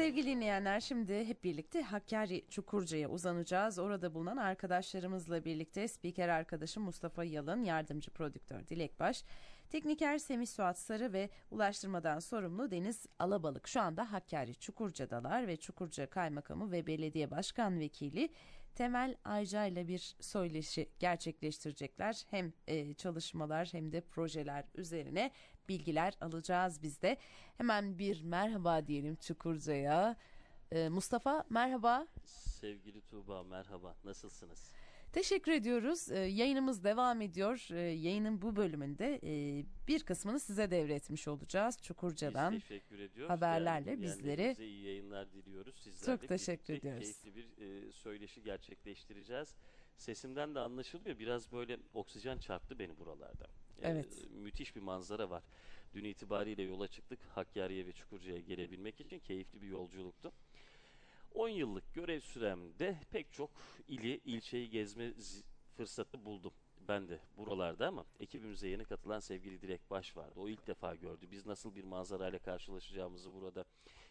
Sevgili dinleyenler şimdi hep birlikte Hakkari Çukurca'ya uzanacağız. Orada bulunan arkadaşlarımızla birlikte spiker arkadaşım Mustafa Yalın, yardımcı prodüktör Dilek Baş, tekniker Semih Suat Sarı ve ulaştırmadan sorumlu Deniz Alabalık. Şu anda Hakkari Çukurca'dalar ve Çukurca Kaymakamı ve Belediye Başkan Vekili Temel Ayca ile bir söyleşi gerçekleştirecekler. Hem e, çalışmalar hem de projeler üzerine bilgiler alacağız biz de. Hemen bir merhaba diyelim Çukurca'ya. E, Mustafa merhaba. Sevgili Tuğba merhaba. Nasılsınız? Teşekkür ediyoruz. Ee, yayınımız devam ediyor. Ee, yayının bu bölümünde e, bir kısmını size devretmiş olacağız. Çukurca'dan Biz teşekkür ediyoruz. haberlerle Yani bizleri- dinleyenlerimize iyi yayınlar diliyoruz. Sizlerle Çok teşekkür ediyoruz. Keyifli bir e, söyleşi gerçekleştireceğiz. Sesimden de anlaşılıyor. Biraz böyle oksijen çarptı beni buralarda. E, Evet. müthiş bir manzara var. Dün itibariyle yola çıktık. Hakkari'ye ve Çukurca'ya gelebilmek için keyifli bir yolculuktu. 10 yıllık görev süremde pek çok ili, ilçeyi gezme fırsatı buldum. Ben de buralarda ama ekibimize yeni katılan sevgili Dilek Baş vardı. O ilk defa gördü. Biz nasıl bir manzarayla karşılaşacağımızı burada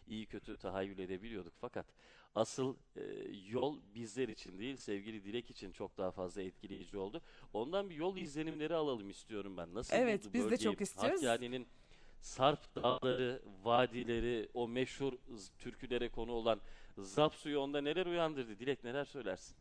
iyi kötü tahayyül edebiliyorduk. Fakat asıl e, yol bizler için değil sevgili Dilek için çok daha fazla etkileyici oldu. Ondan bir yol izlenimleri alalım istiyorum ben. Nasıl Evet, biz de bölgeyi? çok istiyoruz. Hakkari'nin Sarp dağları, vadileri, o meşhur türkülere konu olan Zap suyu onda neler uyandırdı? Dilek neler söylersin?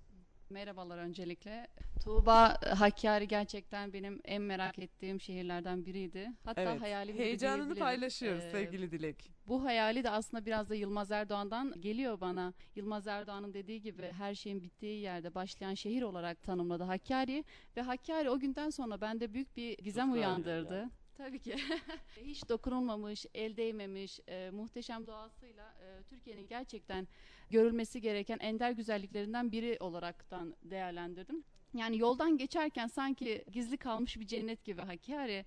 Merhabalar öncelikle. Tuğba Hakkari gerçekten benim en merak ettiğim şehirlerden biriydi. Hatta Evet. hayalim Heyecanını paylaşıyoruz Ee, sevgili Dilek. Bu hayali de aslında biraz da Yılmaz Erdoğan'dan geliyor bana. Yılmaz Erdoğan'ın dediği gibi her şeyin bittiği yerde başlayan şehir olarak tanımladı Hakkari ve Hakkari o günden sonra bende büyük bir gizem Çok uyandırdı. yani. Tabii ki. Hiç dokunulmamış, el değmemiş, e, muhteşem doğasıyla e, Türkiye'nin gerçekten görülmesi gereken ender güzelliklerinden biri olaraktan değerlendirdim. Yani yoldan geçerken sanki gizli kalmış bir cennet gibi Hakkari.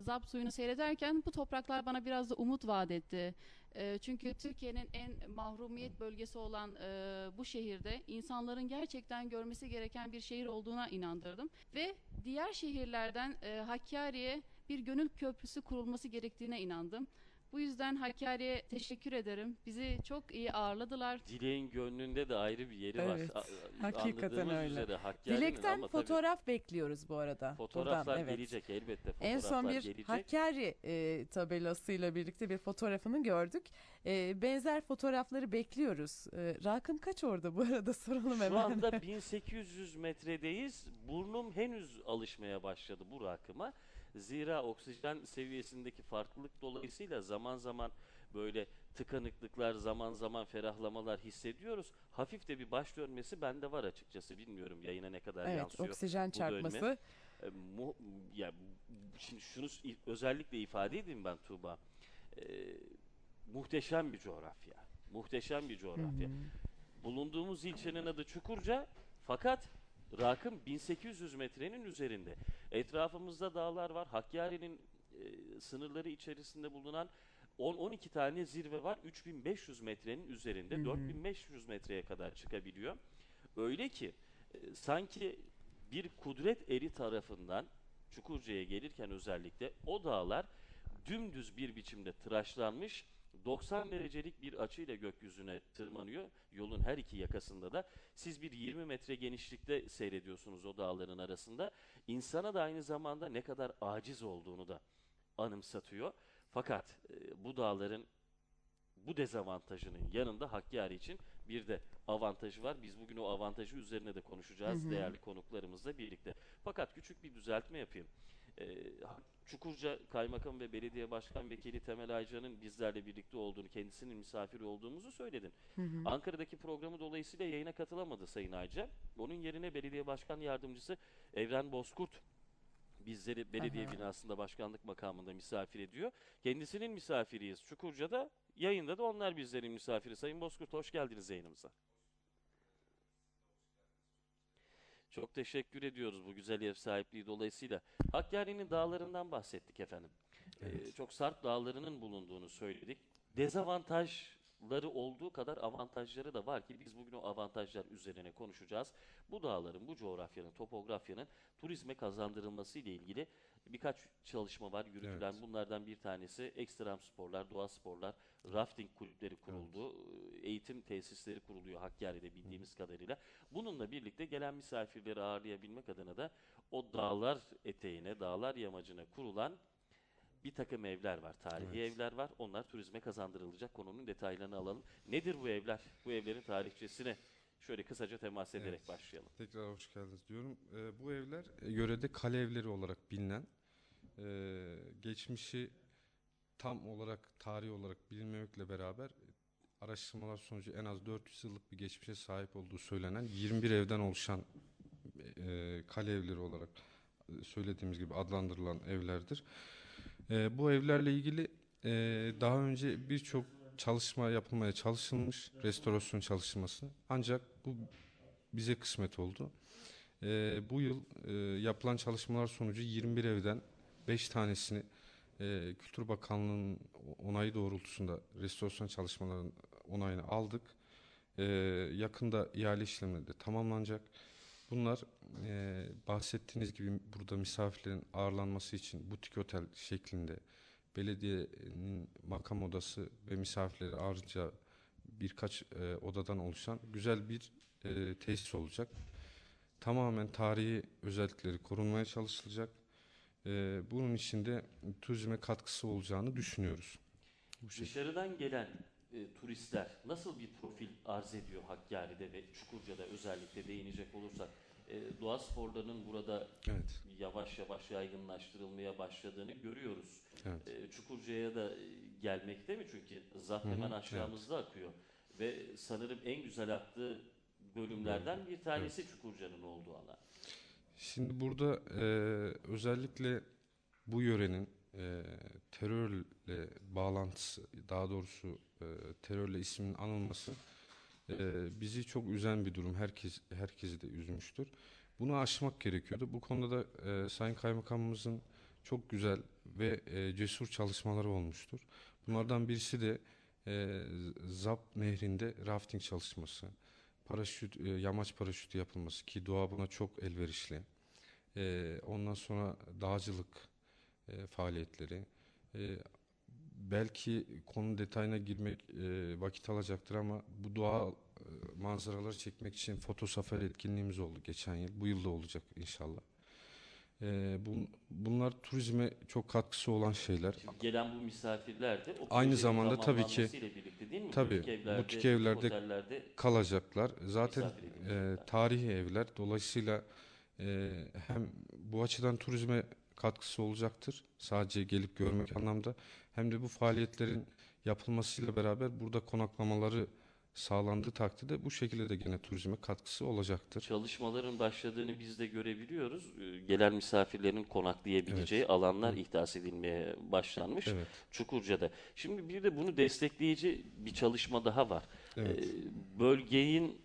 Zap suyunu seyrederken bu topraklar bana biraz da umut vaat etti. E, çünkü Türkiye'nin en mahrumiyet bölgesi olan e, bu şehirde insanların gerçekten görmesi gereken bir şehir olduğuna inandırdım. Ve diğer şehirlerden e, Hakkari'ye bir gönül köprüsü kurulması gerektiğine inandım. Bu yüzden Hakkari'ye teşekkür ederim. Bizi çok iyi ağırladılar. Dileğin gönlünde de ayrı bir yeri Evet, var. A- hakikaten öyle. Üzere Dilek'ten ama tabii fotoğraf bekliyoruz bu arada. fotoğraflar Buradan, evet. gelecek elbette fotoğraflar En son bir gelecek. Hakkari e, tabelasıyla birlikte bir fotoğrafını gördük. E, benzer fotoğrafları bekliyoruz. E, rakım kaç orada bu arada soralım Şu hemen. anda 1800 metredeyiz. Burnum henüz alışmaya başladı bu rakıma. Zira oksijen seviyesindeki farklılık dolayısıyla zaman zaman böyle tıkanıklıklar, zaman zaman ferahlamalar hissediyoruz. Hafif de bir baş dönmesi bende var açıkçası. Bilmiyorum yayına ne kadar evet, yansıyor. oksijen bu dönme. çarpması. E, mu, ya şimdi şunu özellikle ifade edeyim ben Tuğba. E, muhteşem bir coğrafya. Muhteşem bir coğrafya. Bulunduğumuz ilçenin adı Çukurca fakat rakım 1800 metrenin üzerinde. Etrafımızda dağlar var. Hakkari'nin e, sınırları içerisinde bulunan 10-12 tane zirve var. 3500 metrenin üzerinde. 4500 metreye kadar çıkabiliyor. Öyle ki e, sanki bir kudret eri tarafından Çukurca'ya gelirken özellikle o dağlar dümdüz bir biçimde tıraşlanmış 90 derecelik bir açıyla gökyüzüne tırmanıyor. Yolun her iki yakasında da siz bir 20 metre genişlikte seyrediyorsunuz o dağların arasında. İnsana da aynı zamanda ne kadar aciz olduğunu da anımsatıyor. Fakat e, bu dağların bu dezavantajının yanında Hakkari için bir de avantajı var. Biz bugün o avantajı üzerine de konuşacağız değerli konuklarımızla birlikte. Fakat küçük bir düzeltme yapayım. Ee, Çukurca Kaymakam ve Belediye Başkan Vekili Temel Aycan'ın bizlerle birlikte olduğunu, kendisinin misafiri olduğumuzu söyledin. Ankara'daki programı dolayısıyla yayına katılamadı Sayın Ayca. Onun yerine Belediye Başkan Yardımcısı Evren Bozkurt bizleri belediye Aha. binasında başkanlık makamında misafir ediyor. Kendisinin misafiriyiz. Çukurca'da yayında da onlar bizlerin misafiri. Sayın Bozkurt hoş geldiniz yayınımıza. Çok teşekkür ediyoruz bu güzel ev sahipliği dolayısıyla. Hakkari'nin dağlarından bahsettik efendim. Ee, çok sarp dağlarının bulunduğunu söyledik. Dezavantaj Ları olduğu kadar avantajları da var ki biz bugün o avantajlar üzerine konuşacağız. Bu dağların, bu coğrafyanın, topografyanın turizme kazandırılması ile ilgili birkaç çalışma var yürütülen. Evet. Bunlardan bir tanesi ekstrem sporlar, doğa sporlar, rafting kulüpleri kuruldu. Eğitim tesisleri kuruluyor Hakkari'de bildiğimiz kadarıyla. Bununla birlikte gelen misafirleri ağırlayabilmek adına da o dağlar eteğine, dağlar yamacına kurulan bir takım evler var. Tarihi Evet. evler var. Onlar turizme kazandırılacak. Konunun detaylarını alalım. Nedir bu evler? Bu evlerin tarihçesine şöyle kısaca temas ederek Evet. başlayalım. Tekrar hoş geldiniz diyorum. Ee, bu evler e, yörede kale evleri olarak bilinen, e, geçmişi tam olarak tarih olarak bilinmemekle beraber araştırmalar sonucu en az 400 yıllık bir geçmişe sahip olduğu söylenen 21 evden oluşan e, kale evleri olarak e, söylediğimiz gibi adlandırılan evlerdir. E, bu evlerle ilgili e, daha önce birçok çalışma yapılmaya çalışılmış, restorasyon çalışması. Ancak bu bize kısmet oldu. Ee, bu yıl e, yapılan çalışmalar sonucu 21 evden 5 tanesini e, Kültür Bakanlığı'nın onayı doğrultusunda restorasyon çalışmalarının onayını aldık. Ee, yakında ihale işlemleri de tamamlanacak. Bunlar e, bahsettiğiniz gibi burada misafirlerin ağırlanması için butik otel şeklinde belediyenin makam odası ve misafirleri ağırlıca birkaç e, odadan oluşan güzel bir e, tesis olacak. Tamamen tarihi özellikleri korunmaya çalışılacak. E, bunun için de turizme katkısı olacağını düşünüyoruz. Bu. Dışarıdan gelen e, turistler nasıl bir profil arz ediyor Hakkari'de ve Çukurca'da özellikle değinecek olursak? E, doğa sporlarının burada Evet, yavaş yavaş yaygınlaştırılmaya başladığını görüyoruz. evet. E, Çukurca'ya da e, gelmekte mi? Çünkü hı, hemen aşağımızda akıyor. Ve sanırım en güzel aktığı bölümlerden bir tanesi Çukurca'nın olduğu alan. Şimdi burada e, özellikle bu yörenin e, terörle bağlantısı, daha doğrusu e, terörle isminin anılması e, bizi çok üzen bir durum. Herkes herkesi de üzmüştür. Bunu aşmak gerekiyordu. Bu konuda da e, Sayın Kaymakamımızın çok güzel ve e, cesur çalışmaları olmuştur. Bunlardan birisi de e, Zap Nehri'nde rafting çalışması, paraşüt, e, yamaç paraşütü yapılması ki doğa buna çok elverişli. E, ondan sonra dağcılık e, faaliyetleri. E, belki konu detayına girmek e, vakit alacaktır ama bu doğa e, manzaraları çekmek için foto safari etkinliğimiz oldu geçen yıl. Bu yıl da olacak inşallah. E, bu, bunlar turizme çok katkısı olan şeyler. Şimdi gelen bu misafirler de o Aynı zamanda tabii ki- birlikte değil mi? tabii, butik evlerde, butik evlerde- otellerde kalacaklar. Zaten e, tarihi evler. Dolayısıyla e, hem bu açıdan turizme katkısı olacaktır. Sadece gelip görmek anlamda. Hem de bu faaliyetlerin yapılmasıyla beraber burada konaklamaları sağlandığı takdirde bu şekilde de gene turizme katkısı olacaktır. Çalışmaların başladığını biz de görebiliyoruz. Ee, Gelen misafirlerin konaklayabileceği alanlar ihdas edilmeye başlanmış Evet. Çukurca'da. Şimdi bir de bunu destekleyici bir çalışma daha var. Evet. Ee, Bölgenin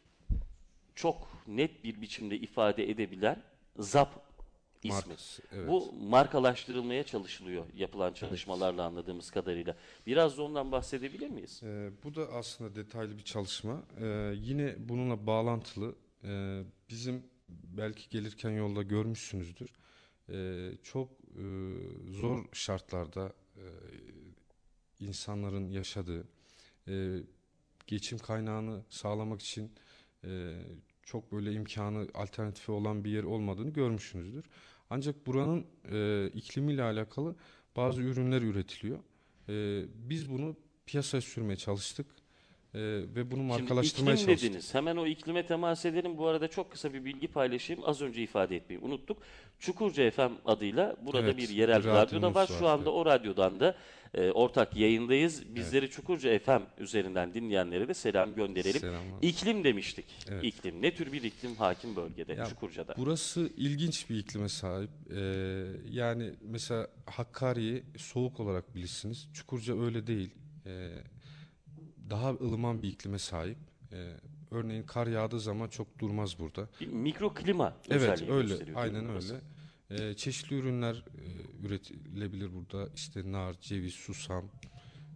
çok net bir biçimde ifade edebilen ZAP ismi. Markası, evet. Bu markalaştırılmaya çalışılıyor yapılan çalışmalarla anladığımız kadarıyla. Biraz da ondan bahsedebilir miyiz? Ee, bu da aslında detaylı bir çalışma. Ee, yine bununla bağlantılı e, bizim belki gelirken yolda görmüşsünüzdür. Ee, çok e, zor şartlarda e, insanların yaşadığı e, geçim kaynağını sağlamak için e, çok böyle imkanı alternatifi olan bir yer olmadığını görmüşsünüzdür. Ancak buranın e, iklimiyle alakalı bazı ürünler üretiliyor. E, biz bunu piyasaya sürmeye çalıştık e, ve bunu markalaştırmaya Şimdi iklim çalıştık. dediniz. Hemen o iklime temas edelim. Bu arada çok kısa bir bilgi paylaşayım. Az önce ifade etmeyi unuttuk. Çukurca FM adıyla burada Evet, bir yerel bir radyo da radyomuz var. var, Şu anda o radyodan da e, ortak yayındayız. Bizleri Çukurca FM üzerinden dinleyenlere de selam gönderelim. Selamlar. İklim demiştik. Evet. İklim. Ne tür bir iklim hakim bölgede Ya, Çukurca'da? Burası ilginç bir iklime sahip. Ee, yani mesela Hakkari'yi soğuk olarak bilirsiniz. Çukurca öyle değil. Ee, daha ılıman bir iklime sahip. Ee, örneğin kar yağdığı zaman çok durmaz burada. Bir mikroklima Evet özelliği öyle. Aynen öyle. Ee, çeşitli ürünler e, üretilebilir burada. İşte nar, ceviz, susam.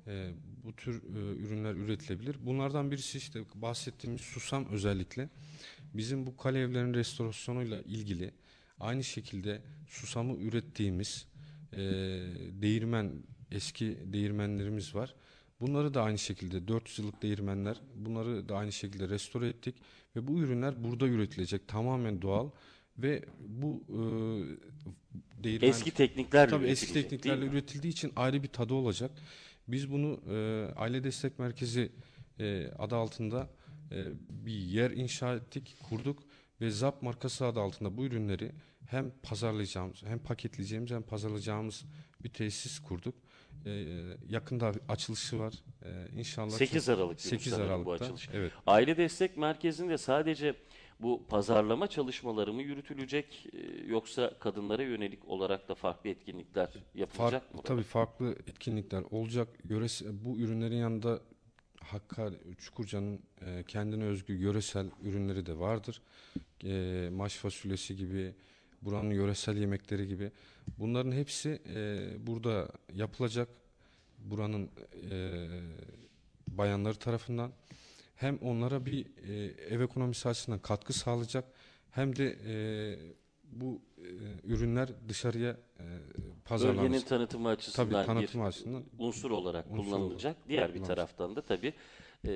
Ee, bu tür e, ürünler üretilebilir. Bunlardan birisi işte bahsettiğimiz susam özellikle bizim bu kale evlerinin restorasyonuyla ilgili aynı şekilde susamı ürettiğimiz e, değirmen eski değirmenlerimiz var. Bunları da aynı şekilde 400 yıllık değirmenler bunları da aynı şekilde restore ettik ve bu ürünler burada üretilecek tamamen doğal ve bu e, değirmen Eski tekniklerle Tabii eski tekniklerle üretildiği için ayrı bir tadı olacak. Biz bunu e, Aile Destek Merkezi e, adı altında e, bir yer inşa ettik, kurduk ve ZAP markası adı altında bu ürünleri hem pazarlayacağımız, hem paketleyeceğimiz hem pazarlayacağımız bir tesis kurduk. E, yakında açılışı var. E, inşallah 8 çok- Aralık günü 8 sanırım bu Aralık'ta. açılış. Evet. Aile Destek Merkezi'nde sadece bu pazarlama çalışmaları mı yürütülecek e, yoksa kadınlara yönelik olarak da farklı etkinlikler yapılacak Fark, mı? tabii farklı etkinlikler olacak. Yöresi, bu ürünlerin yanında Hakkari, Çukurca'nın kendine özgü yöresel ürünleri de vardır. Maş fasulyesi gibi, buranın yöresel yemekleri gibi. Bunların hepsi e, burada yapılacak. Buranın e, bayanları tarafından hem onlara bir e, ev ekonomisi açısından katkı sağlayacak hem de e, bu e, ürünler dışarıya e, Bölgenin pazarlanacak. tanıtımı açısından Tabii bir tanıtım açısından unsur olarak Unsur kullanılacak. olarak Diğer bir taraftan da tabii e,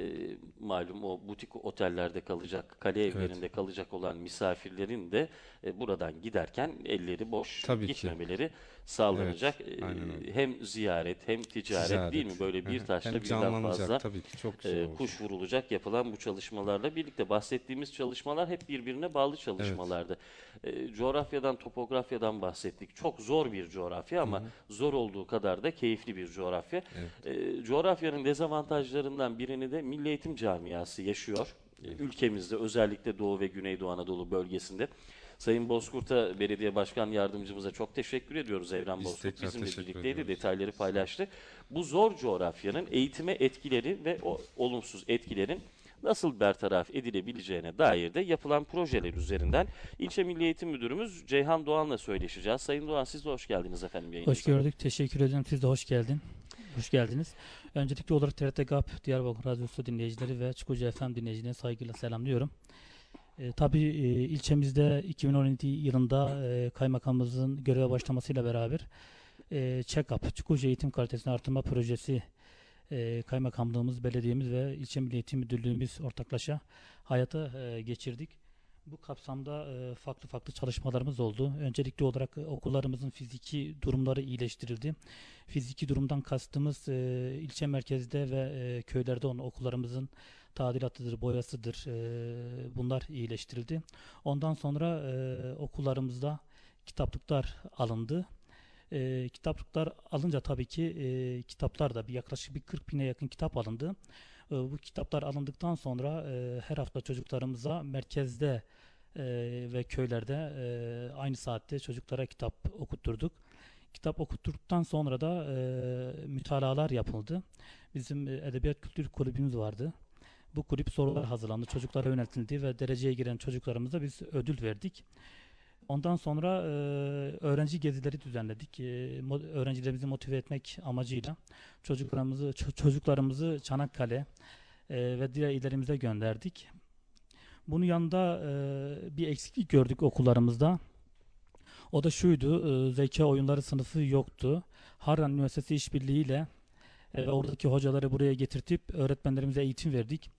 malum o butik otellerde kalacak, kale Evet. evlerinde kalacak olan misafirlerin de e, buradan giderken elleri boş Tabii ki. gitmemeleri sağlanacak. Evet, E, hem ziyaret hem ticaret, Ticaret. değil mi? Böyle bir Hı hı. taşla Hem birden fazla tabii ki çok e, kuş vurulacak yapılan bu çalışmalarla birlikte bahsettiğimiz çalışmalar hep birbirine bağlı çalışmalardı. E, coğrafyadan, topografyadan bahsettik. Çok zor bir coğrafya ama zor olduğu kadar da keyifli bir coğrafya. Evet. E, coğrafyanın dezavantajlarından birini de Milli Eğitim Camiası yaşıyor. E, Ülkemizde özellikle Doğu ve Güneydoğu Anadolu bölgesinde. Sayın Bozkurt'a belediye başkan yardımcımıza çok teşekkür ediyoruz. Evren Biz Bozkurt bizimle birlikteydi. ediyoruz. Detayları paylaştı. Bu zor coğrafyanın eğitime etkileri ve o olumsuz etkilerin nasıl bertaraf edilebileceğine dair de yapılan projeler üzerinden İlçe Milli Eğitim Müdürümüz Ceyhan Doğan'la söyleşeceğiz. Sayın Doğan siz de hoş geldiniz efendim yayınımıza. Hoş gördük. Teşekkür ederim. Siz de hoş geldin. Hoş geldiniz. Öncelikli olarak TRT GAP, Diyarbakır Radyosu dinleyicileri ve Çukurca FM dinleyicilerini saygıyla selamlıyorum. E, tabii e, ilçemizde 2017 yılında e, kaymakamımızın göreve başlamasıyla beraber e, Check-up, Çukurca Eğitim Kalitesini Artırma Projesi e, kaymakamlığımız, belediyemiz ve ilçe Milli Eğitim Müdürlüğümüz ortaklaşa hayata e, geçirdik. Bu kapsamda e, farklı farklı çalışmalarımız oldu. Öncelikli olarak e, okullarımızın fiziki durumları iyileştirildi. Fiziki durumdan kastımız e, ilçe merkezde ve köylerde olan okullarımızın tadilatıdır, boyasıdır. bunlar iyileştirildi. Ondan sonra okullarımızda kitaplıklar alındı. Kitaplıklar alınca tabii ki kitaplar da bir yaklaşık bir 40 bine yakın kitap alındı. E, bu kitaplar alındıktan sonra e, her hafta çocuklarımıza merkezde e, ve köylerde e, aynı saatte çocuklara kitap okutturduk. Kitap okutturduktan sonra da mütalalar yapıldı. Bizim Edebiyat Kültür Kulübümüz vardı. Bu kulüp sorular hazırlandı, çocuklara yöneltildi ve dereceye giren çocuklarımıza biz ödül verdik. Ondan sonra e, öğrenci gezileri düzenledik. E, mo- öğrencilerimizi motive etmek amacıyla çocuklarımızı ço- çocuklarımızı Çanakkale e, ve diğer illerimize gönderdik. Bunun yanında e, bir eksiklik gördük okullarımızda. O da şuydu, e, zeka oyunları sınıfı yoktu. Harran Üniversitesi işbirliğiyle e, ve oradaki hocaları buraya getirtip öğretmenlerimize eğitim verdik.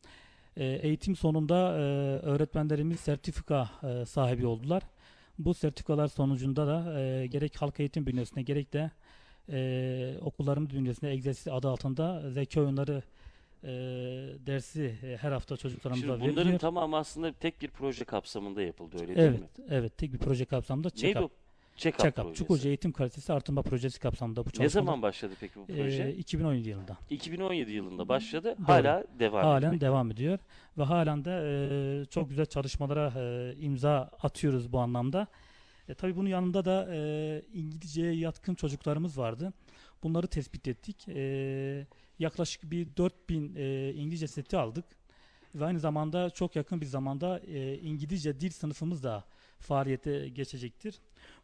E, eğitim sonunda e, öğretmenlerimiz sertifika e, sahibi oldular. Bu sertifikalar sonucunda da e, gerek halk eğitim bünyesinde gerek de e, okullarımız bünyesinde egzersiz adı altında zeka oyunları e, dersi e, her hafta çocuklarımıza Şimdi bunların veriliyor. tamamı aslında tek bir proje kapsamında yapıldı öyle değil Evet, mi? evet tek bir proje kapsamında Neydi o? Check-up Check-up. projesi. Çukurca Eğitim Kalitesi Artırma Projesi kapsamında bu çalışma. Ne zaman başladı peki bu proje? Ee, 2017 yılında. 2017 yılında başladı. Doğru. Hala devam Halen ediyor. devam ediyor ve halen de e, çok güzel çalışmalara e, imza atıyoruz bu anlamda. E, tabii bunun yanında da e, İngilizceye yatkın çocuklarımız vardı. Bunları tespit ettik. E, yaklaşık bir 4000 e, İngilizce seti aldık. Ve aynı zamanda çok yakın bir zamanda e, İngilizce dil sınıfımız da faaliyete geçecektir.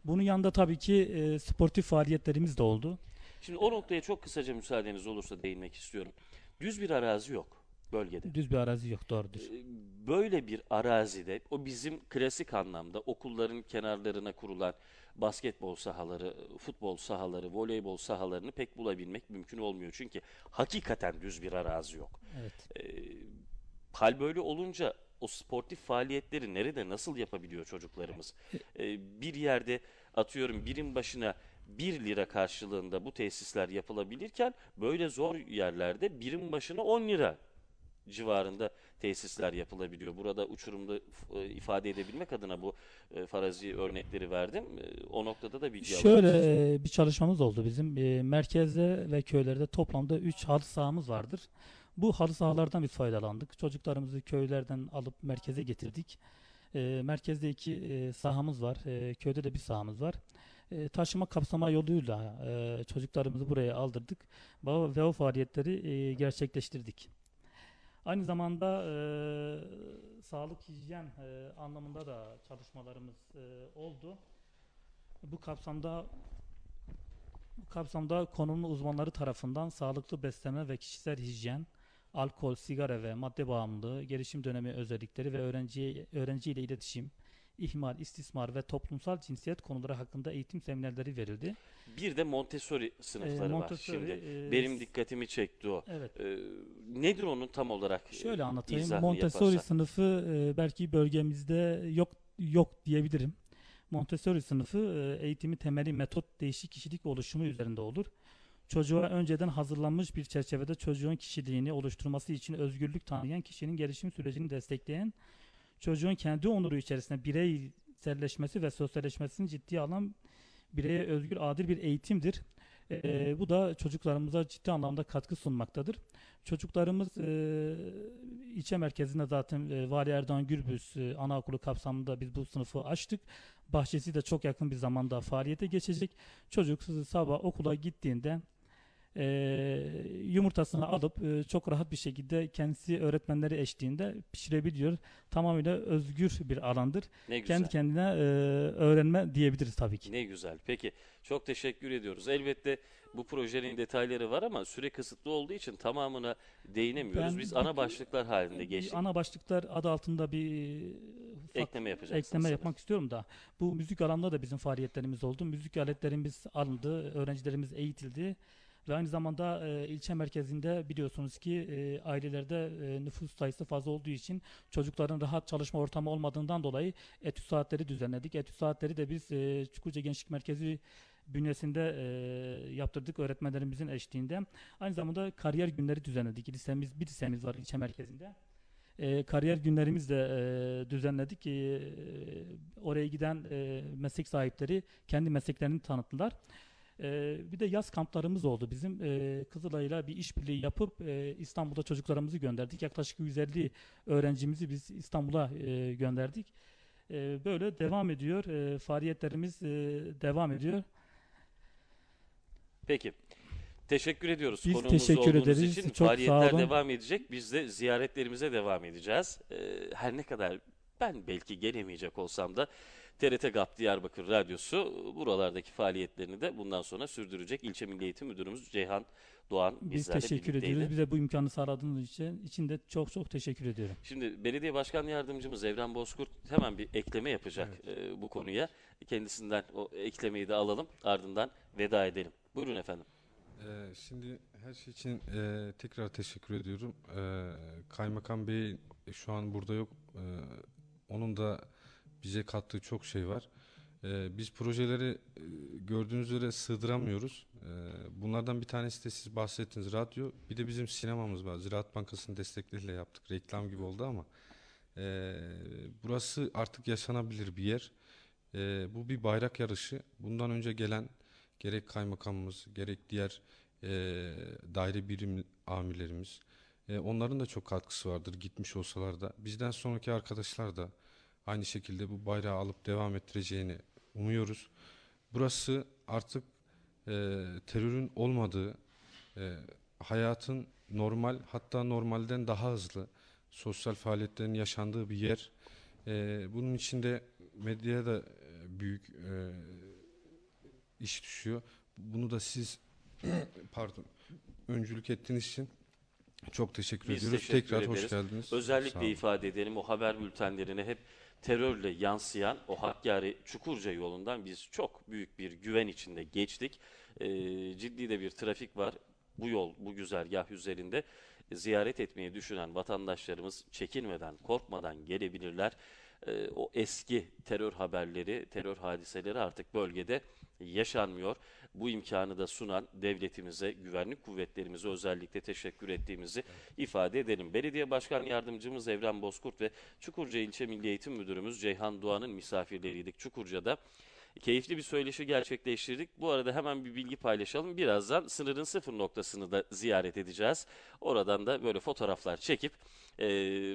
Bunun yanında tabii ki e, sportif faaliyetlerimiz de oldu. Şimdi o noktaya çok kısaca müsaadeniz olursa değinmek istiyorum. Düz bir arazi yok bölgede. Düz bir arazi yok doğrudur. Ee, Böyle bir arazide o bizim klasik anlamda okulların kenarlarına kurulan basketbol sahaları, futbol sahaları, voleybol sahalarını pek bulabilmek mümkün olmuyor. Çünkü hakikaten düz bir arazi yok. Evet. Ee, hal böyle olunca o sportif faaliyetleri nerede nasıl yapabiliyor çocuklarımız? Ee, bir yerde atıyorum birim başına 1 lira karşılığında bu tesisler yapılabilirken böyle zor yerlerde birim başına 10 lira civarında tesisler yapılabiliyor. Burada uçurumda e, ifade edebilmek adına bu e, farazi örnekleri verdim. E, o noktada da bilgi Şöyle bir çalışmamız oldu bizim. Merkezde ve köylerde toplamda 3 halı sahamız vardır. Bu halı sahalardan biz faydalandık. Çocuklarımızı köylerden alıp merkeze getirdik. E, merkezde iki e, sahamız var. E, köyde de bir sahamız var. E, taşıma kapsama yoluyla e, çocuklarımızı buraya aldırdık ve o faaliyetleri e, gerçekleştirdik. Aynı zamanda e, sağlık hijyen e, anlamında da çalışmalarımız e, oldu. Bu kapsamda bu kapsamda konunun uzmanları tarafından sağlıklı beslenme ve kişisel hijyen, alkol, sigara ve madde bağımlılığı, gelişim dönemi özellikleri ve öğrenci öğrenciyle iletişim, ihmal, istismar ve toplumsal cinsiyet konuları hakkında eğitim seminerleri verildi. Bir de Montessori sınıfları var. Montessori, Şimdi e, benim dikkatimi çekti o. Evet. Ee, nedir onun tam olarak? e, Şöyle anlatayım. Montessori yaparsan? sınıfı e, belki bölgemizde yok yok diyebilirim. Montessori sınıfı e, eğitimi temeli metot değişik kişilik oluşumu üzerinde olur. Çocuğa önceden hazırlanmış bir çerçevede çocuğun kişiliğini oluşturması için özgürlük tanıyan kişinin gelişim sürecini destekleyen, çocuğun kendi onuru içerisinde bireyselleşmesi ve sosyalleşmesini ciddiye alan bireye özgür adil bir eğitimdir. E, bu da çocuklarımıza ciddi anlamda katkı sunmaktadır. Çocuklarımız e, ilçe merkezinde zaten e, Vali Erdoğan Gürbüz e, anaokulu kapsamında biz bu sınıfı açtık. Bahçesi de çok yakın bir zamanda faaliyete geçecek. Çocuk sabah okula gittiğinde e, yumurtasını alıp e, çok rahat bir şekilde kendisi öğretmenleri eşliğinde pişirebiliyor. Tamamıyla özgür bir alandır. Ne güzel. Kendi kendine e, öğrenme diyebiliriz tabii ki. Ne güzel. Peki çok teşekkür ediyoruz. Elbette bu projenin detayları var ama süre kısıtlı olduğu için tamamına değinemiyoruz. Ben Biz ana başlıklar halinde geçtik. ana başlıklar adı altında bir ufak Ekleme yapacaksınız. ekleme sanırım. yapmak istiyorum da bu müzik alanında da bizim faaliyetlerimiz oldu. Müzik aletlerimiz alındı, öğrencilerimiz eğitildi ve aynı zamanda e, ilçe merkezinde biliyorsunuz ki e, ailelerde e, nüfus sayısı fazla olduğu için çocukların rahat çalışma ortamı olmadığından dolayı etüt saatleri düzenledik. Etüt saatleri de biz e, Çukurca Gençlik Merkezi bünyesinde e, yaptırdık öğretmenlerimizin eşliğinde. Aynı zamanda kariyer günleri düzenledik. Lisemiz bir lisemiz var ilçe merkezinde. E, kariyer günlerimiz de e, düzenledik. E, oraya giden e, meslek sahipleri kendi mesleklerini tanıttılar. E, bir de yaz kamplarımız oldu bizim. E, Kızılay'la bir işbirliği yapıp e, İstanbul'da çocuklarımızı gönderdik. Yaklaşık 150 öğrencimizi biz İstanbul'a e, gönderdik. E, böyle devam ediyor. E, faaliyetlerimiz e, devam ediyor. Peki. Teşekkür ediyoruz Biz konuğumuz teşekkür olduğunuz ederiz. için. Çok sağ Faaliyetler olun. devam edecek. Biz de ziyaretlerimize devam edeceğiz. Ee, her ne kadar ben belki gelemeyecek olsam da TRT GAP Diyarbakır Radyosu buralardaki faaliyetlerini de bundan sonra sürdürecek. İlçe Milli Eğitim Müdürümüz Ceyhan Doğan Biz teşekkür birlikteydi. ediyoruz. Bize bu imkanı sağladığınız için, için de çok çok teşekkür ediyorum. Şimdi belediye başkan yardımcımız Evren Bozkurt hemen bir ekleme yapacak e, bu konuya. Kendisinden o eklemeyi de alalım ardından veda edelim. Buyurun efendim. Ee, şimdi her şey için e, tekrar teşekkür ediyorum. Ee, Kaymakam Bey şu an burada yok. Ee, onun da bize kattığı çok şey var. Ee, biz projeleri e, gördüğünüz üzere sığdıramıyoruz. Ee, bunlardan bir tanesi de siz bahsettiniz radyo. Bir de bizim sinemamız var. Ziraat Bankası'nın destekleriyle yaptık. Reklam gibi oldu ama. e, burası artık yaşanabilir bir yer. E, bu bir bayrak yarışı. Bundan önce gelen gerek kaymakamımız gerek diğer e, daire birim amirlerimiz e, onların da çok katkısı vardır gitmiş olsalar da bizden sonraki arkadaşlar da aynı şekilde bu bayrağı alıp devam ettireceğini umuyoruz. Burası artık e, terörün olmadığı e, hayatın normal hatta normalden daha hızlı sosyal faaliyetlerin yaşandığı bir yer. E, bunun içinde medyaya da e, büyük e, iş düşüyor. Bunu da siz pardon öncülük ettiğiniz için çok teşekkür Biz ediyoruz. teşekkür Tekrar hoş ederiz. geldiniz. Sağ Özellikle ifade edelim o haber bültenlerine hep terörle yansıyan o Hakkari Çukurca yolundan biz çok büyük bir güven içinde geçtik. Ee, ciddi de bir trafik var. Bu yol, bu güzergah üzerinde ziyaret etmeyi düşünen vatandaşlarımız çekinmeden, korkmadan gelebilirler. Ee, o eski terör haberleri, terör hadiseleri artık bölgede yaşanmıyor. Bu imkanı da sunan devletimize, güvenlik kuvvetlerimize özellikle teşekkür ettiğimizi ifade edelim. Belediye Başkan Yardımcımız Evren Bozkurt ve Çukurca İlçe Milli Eğitim Müdürümüz Ceyhan Doğan'ın misafirleriydik Çukurca'da. Keyifli bir söyleşi gerçekleştirdik. Bu arada hemen bir bilgi paylaşalım. Birazdan sınırın sıfır noktasını da ziyaret edeceğiz. Oradan da böyle fotoğraflar çekip e,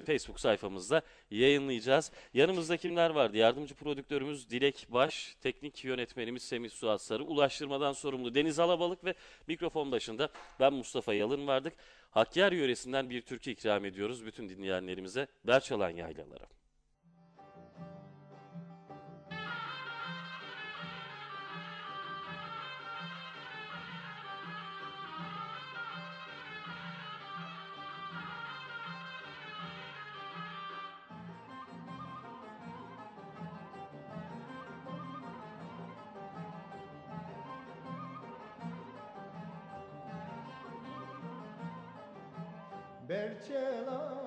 Facebook sayfamızda yayınlayacağız. Yanımızda kimler vardı? Yardımcı prodüktörümüz Dilek Baş, teknik yönetmenimiz Semih Suat Sarı, ulaştırmadan sorumlu Deniz Alabalık ve mikrofon başında ben Mustafa Yalın vardık. Hakkari yöresinden bir türkü ikram ediyoruz bütün dinleyenlerimize. Berçalan Yaylaları. Berçelan